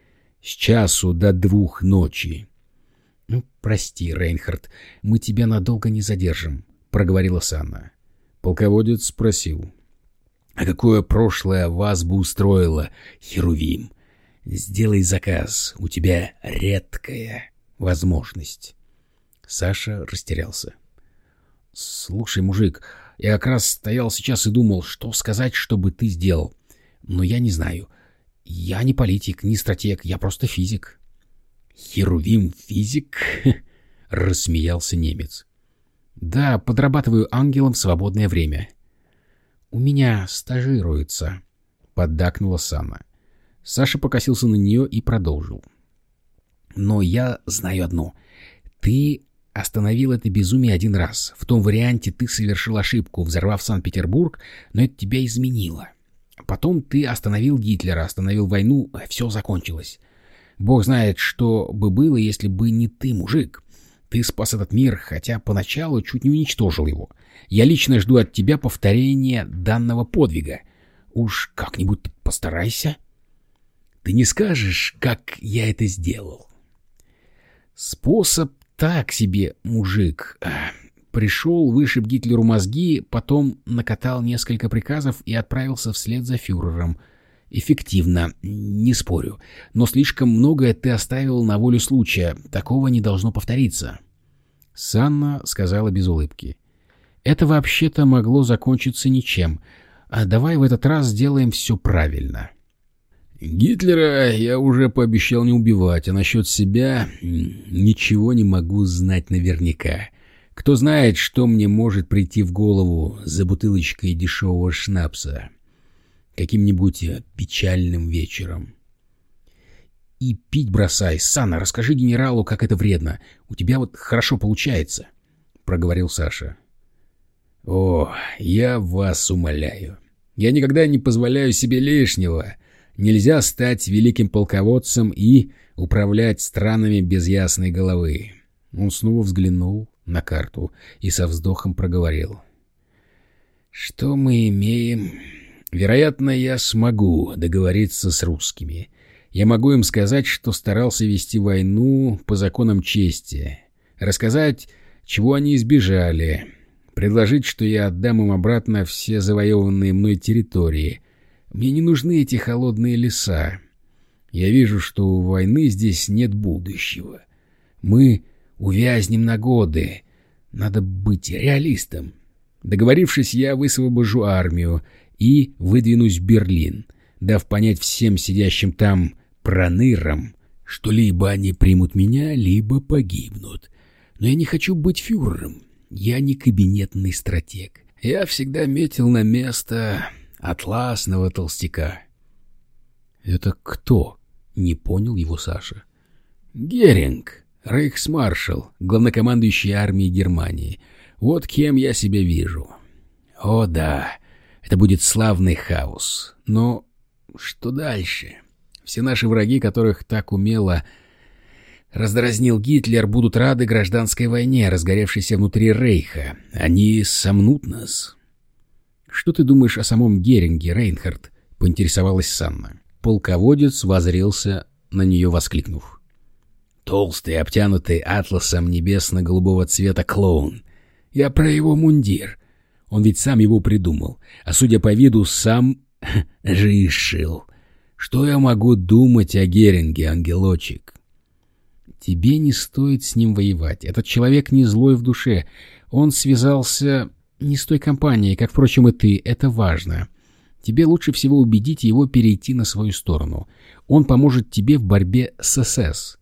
B: с часу до двух ночи.
A: «Ну, прости, Рейнхард, мы тебя надолго не задержим», — проговорила Санна.
B: Полководец спросил. «А какое прошлое вас бы устроило, Херувим? Сделай заказ, у тебя редкая возможность».
A: Саша растерялся. «Слушай, мужик, я как раз стоял сейчас и думал, что сказать, чтобы ты сделал. Но я не знаю. Я не политик, не стратег, я просто физик».
B: «Херувим физик?» — рассмеялся немец.
A: «Да, подрабатываю ангелом в свободное время». «У меня стажируется», — поддакнула Санна. Саша покосился на нее и продолжил. «Но я знаю одно. Ты остановил это безумие один раз. В том варианте ты совершил ошибку, взорвав Санкт-Петербург, но это тебя изменило. Потом ты остановил Гитлера, остановил войну, все закончилось. Бог знает, что бы было, если бы не ты, мужик. Ты спас этот мир, хотя поначалу чуть не уничтожил его. Я лично жду от тебя повторения данного подвига. Уж как-нибудь постарайся. Ты не скажешь, как я это сделал. Способ так себе, мужик. Пришел, вышиб Гитлеру мозги, потом накатал несколько приказов и отправился вслед за фюрером — Эффективно, не спорю. Но слишком многое ты оставил на волю случая. Такого не должно повториться. Санна сказала без улыбки. Это вообще-то могло закончиться ничем. А давай в этот раз сделаем все правильно.
B: Гитлера я уже пообещал не убивать, а насчет себя ничего не могу знать наверняка. Кто знает, что мне может прийти в голову за бутылочкой дешевого шнапса каким-нибудь печальным вечером.
A: И пить бросай. Сана, расскажи генералу, как это вредно. У тебя вот хорошо получается, — проговорил Саша.
B: О, я вас умоляю. Я никогда не позволяю себе лишнего. Нельзя стать великим полководцем и управлять странами без ясной головы.
A: Он снова взглянул на карту и со вздохом проговорил.
B: Что мы имеем? Вероятно, я смогу договориться с русскими. Я могу им сказать, что старался вести войну по законам чести, рассказать, чего они избежали, предложить, что я отдам им обратно все завоеванные мной территории. Мне не нужны эти холодные леса. Я вижу, что у войны здесь нет будущего. Мы увязнем на годы. Надо быть реалистом. Договорившись, я высвобожу армию и выдвинусь в Берлин, дав понять всем сидящим там пронырам, что либо они примут меня, либо погибнут. Но я не хочу быть фюрером. Я не кабинетный стратег.
A: Я всегда метил на место атласного толстяка. — Это кто? — не понял его Саша. — Геринг, рейхсмаршал, главнокомандующий армией Германии. Вот кем я себя вижу. О да, это будет славный хаос. Но что дальше? Все наши враги, которых так умело раздразнил Гитлер, будут рады гражданской войне, разгоревшейся внутри Рейха. Они сомнут нас. Что ты думаешь о самом Геринге, Рейнхард? Поинтересовалась Санна. Полководец возрился на нее, воскликнув. Толстый, обтянутый атласом небесно-голубого цвета клоун. Я про его мундир. Он ведь сам его придумал, а судя по виду, сам же и шил. Что я могу думать о Геринге, ангелочек? Тебе не стоит с ним воевать. Этот человек не злой в душе. Он связался не с той компанией, как, впрочем, и ты. Это важно. Тебе лучше всего убедить его перейти на свою сторону. Он поможет тебе в борьбе с СС.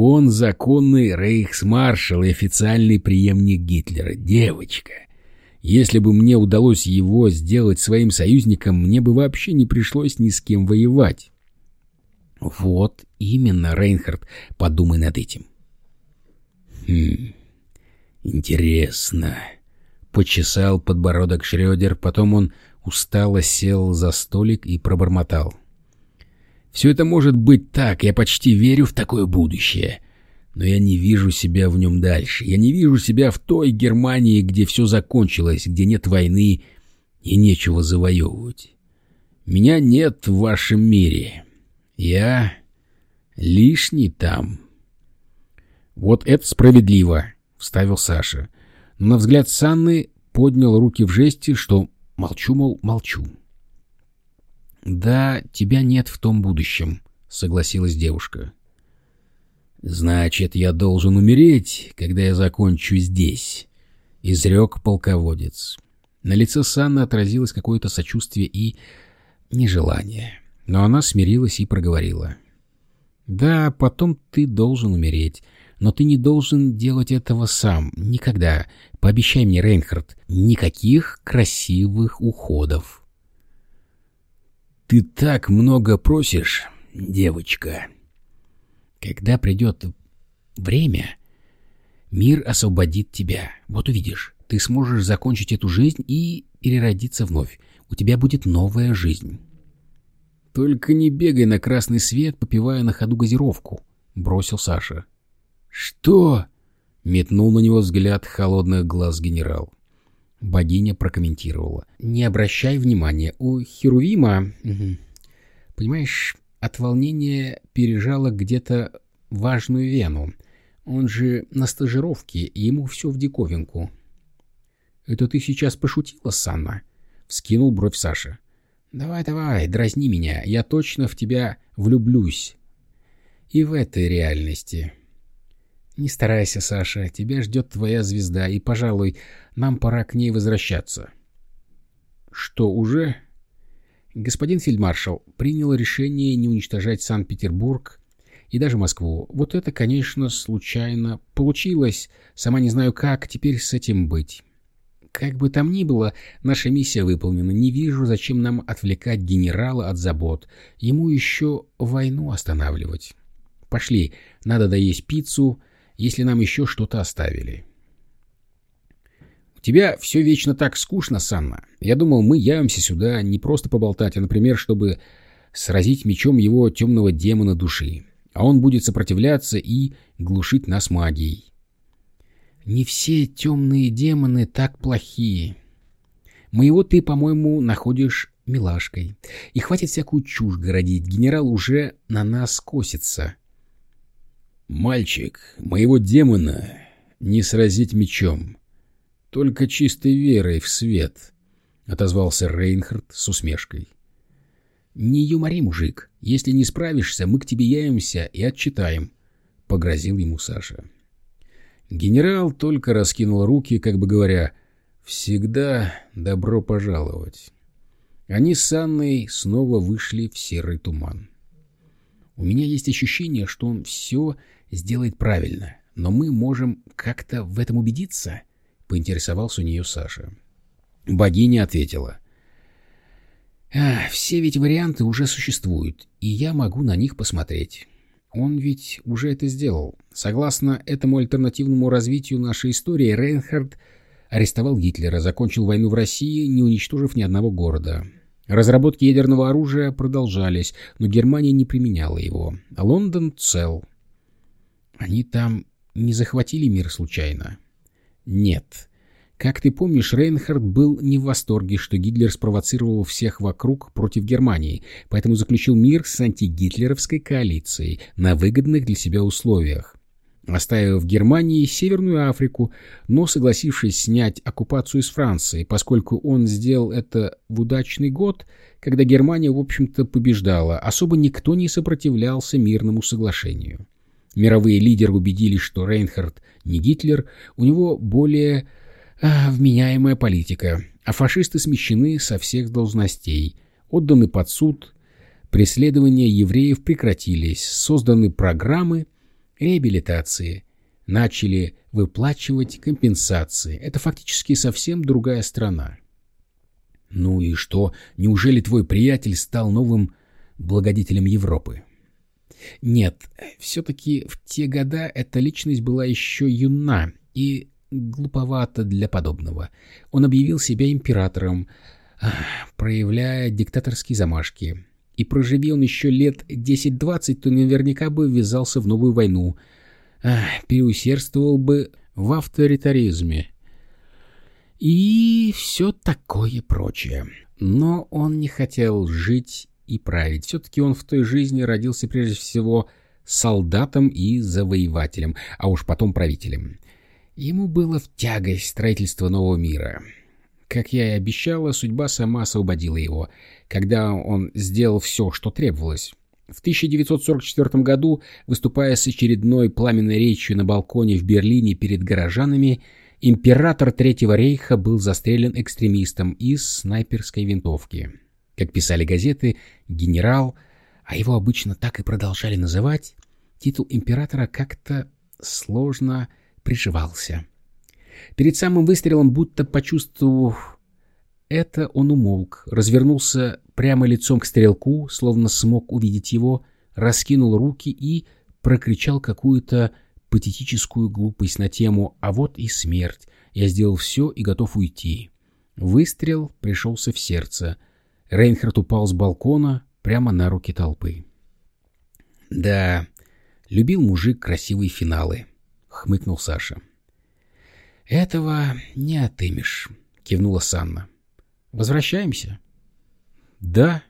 A: Он законный рейхсмаршал и официальный преемник Гитлера. Девочка. Если бы мне удалось его сделать своим союзником, мне бы вообще не пришлось ни с кем воевать. Вот именно, Рейнхард, подумай над этим. Хм, интересно. Почесал подбородок Шрёдер, потом он устало сел за столик и пробормотал. Все это может быть так, я почти верю в такое будущее. Но я не вижу себя в нем дальше. Я не вижу себя в той Германии, где все закончилось, где нет войны и нечего завоевывать. Меня нет в вашем мире. Я лишний там. Вот это справедливо, вставил Саша. Но на взгляд Санны поднял руки в жесте, что молчу, мол, молчу. Да, тебя нет в том будущем, согласилась девушка. Значит, я должен умереть, когда я закончу здесь, изрек полководец. На лице Санны отразилось какое-то сочувствие и нежелание. Но она смирилась и проговорила. «Да, потом ты должен умереть, но ты не должен делать этого сам. Никогда. Пообещай мне, Рейнхард, никаких красивых уходов». «Ты так много просишь, девочка». «Когда придет время, мир освободит тебя. Вот увидишь, ты сможешь закончить эту жизнь и переродиться вновь. У тебя будет новая жизнь». «Только не бегай на красный свет, попивая на ходу газировку», — бросил Саша. «Что?» — метнул на него взгляд холодных глаз генерал. Богиня прокомментировала. «Не обращай внимания. У Херувима, понимаешь, от волнения пережало где-то важную вену. Он же на стажировке, и ему все в диковинку». «Это ты сейчас пошутила, Санна?» — вскинул бровь Саша. Давай, давай, дразни меня, я точно в тебя влюблюсь. И в этой реальности. Не старайся, Саша, тебя ждет твоя звезда, и, пожалуй, нам пора к ней возвращаться. Что, уже? Господин фельдмаршал принял решение не уничтожать Санкт-Петербург и даже Москву. Вот это, конечно, случайно получилось. Сама не знаю как, теперь с этим быть. Как бы там ни было, наша миссия выполнена. Не вижу, зачем нам отвлекать генерала от забот. Ему еще войну останавливать. Пошли, надо доесть пиццу, если нам еще что-то оставили. У тебя все вечно так скучно, Санна. Я думал, мы явимся сюда не просто поболтать, а, например, чтобы сразить мечом его темного демона души. А он будет сопротивляться и глушить нас магией. Не все темные демоны так плохие. Моего ты, по-моему, находишь милашкой. И хватит всякую чушь городить, генерал уже на нас косится. Мальчик, моего демона не сразить мечом, только чистой верой в свет, — отозвался Рейнхард с усмешкой. Не юмори, мужик. Если не справишься, мы к тебе явимся и отчитаем, — погрозил ему Саша. — Генерал только раскинул руки, как бы говоря, «Всегда добро пожаловать». Они с Анной снова вышли в серый туман. У меня есть ощущение, что он все сделает правильно, но мы можем как-то в этом убедиться, — поинтересовался у нее Саша. Богиня ответила.
B: «Все ведь варианты уже существуют, и я могу на них посмотреть. Он ведь уже это сделал. Согласно этому альтернативному развитию нашей истории, Рейнхард арестовал Гитлера, закончил войну в России, не уничтожив ни одного города. Разработки ядерного оружия продолжались, но Германия не применяла его. Лондон цел. Они там не захватили мир случайно? Нет. Как ты помнишь, Рейнхард был не в восторге, что Гитлер спровоцировал всех вокруг против Германии, поэтому заключил мир с антигитлеровской коалицией на выгодных для себя условиях оставив в Германии Северную Африку, но согласившись снять оккупацию из Франции, поскольку он сделал это в удачный год, когда Германия, в общем-то, побеждала, особо никто не сопротивлялся мирному соглашению. Мировые лидеры убедились, что Рейнхард не Гитлер, у него более а, вменяемая политика, а фашисты смещены со всех должностей, отданы под суд, преследования евреев прекратились, созданы программы – реабилитации, начали выплачивать компенсации. Это фактически совсем другая страна. Ну и что, неужели твой приятель стал новым благодетелем Европы? Нет, все-таки в те года эта личность была еще юна и глуповата для подобного. Он объявил себя императором, проявляя диктаторские замашки. И проживи он еще лет 10-20, то наверняка бы ввязался в новую войну. Переусердствовал бы в авторитаризме. И все такое прочее. Но он не хотел жить и править. Все-таки он в той жизни родился прежде всего солдатом и завоевателем, а уж потом правителем. Ему было в тягость строительство нового мира. Как я и обещала, судьба сама освободила его, когда он сделал все, что требовалось. В 1944 году, выступая с очередной пламенной речью на балконе в Берлине перед горожанами, император Третьего рейха был застрелен экстремистом из снайперской винтовки. Как писали газеты, генерал, а его обычно так и продолжали называть, титул императора как-то сложно приживался. Перед самым выстрелом, будто почувствовав это, он умолк, развернулся прямо лицом к стрелку, словно смог увидеть его, раскинул руки и прокричал какую-то патетическую глупость на тему «А вот и смерть. Я сделал все и готов уйти». Выстрел пришелся в сердце. Рейнхард упал с балкона прямо на руки толпы. «Да, любил мужик красивые финалы», — хмыкнул Саша. «Этого не отымешь», — кивнула Санна. «Возвращаемся?» «Да»,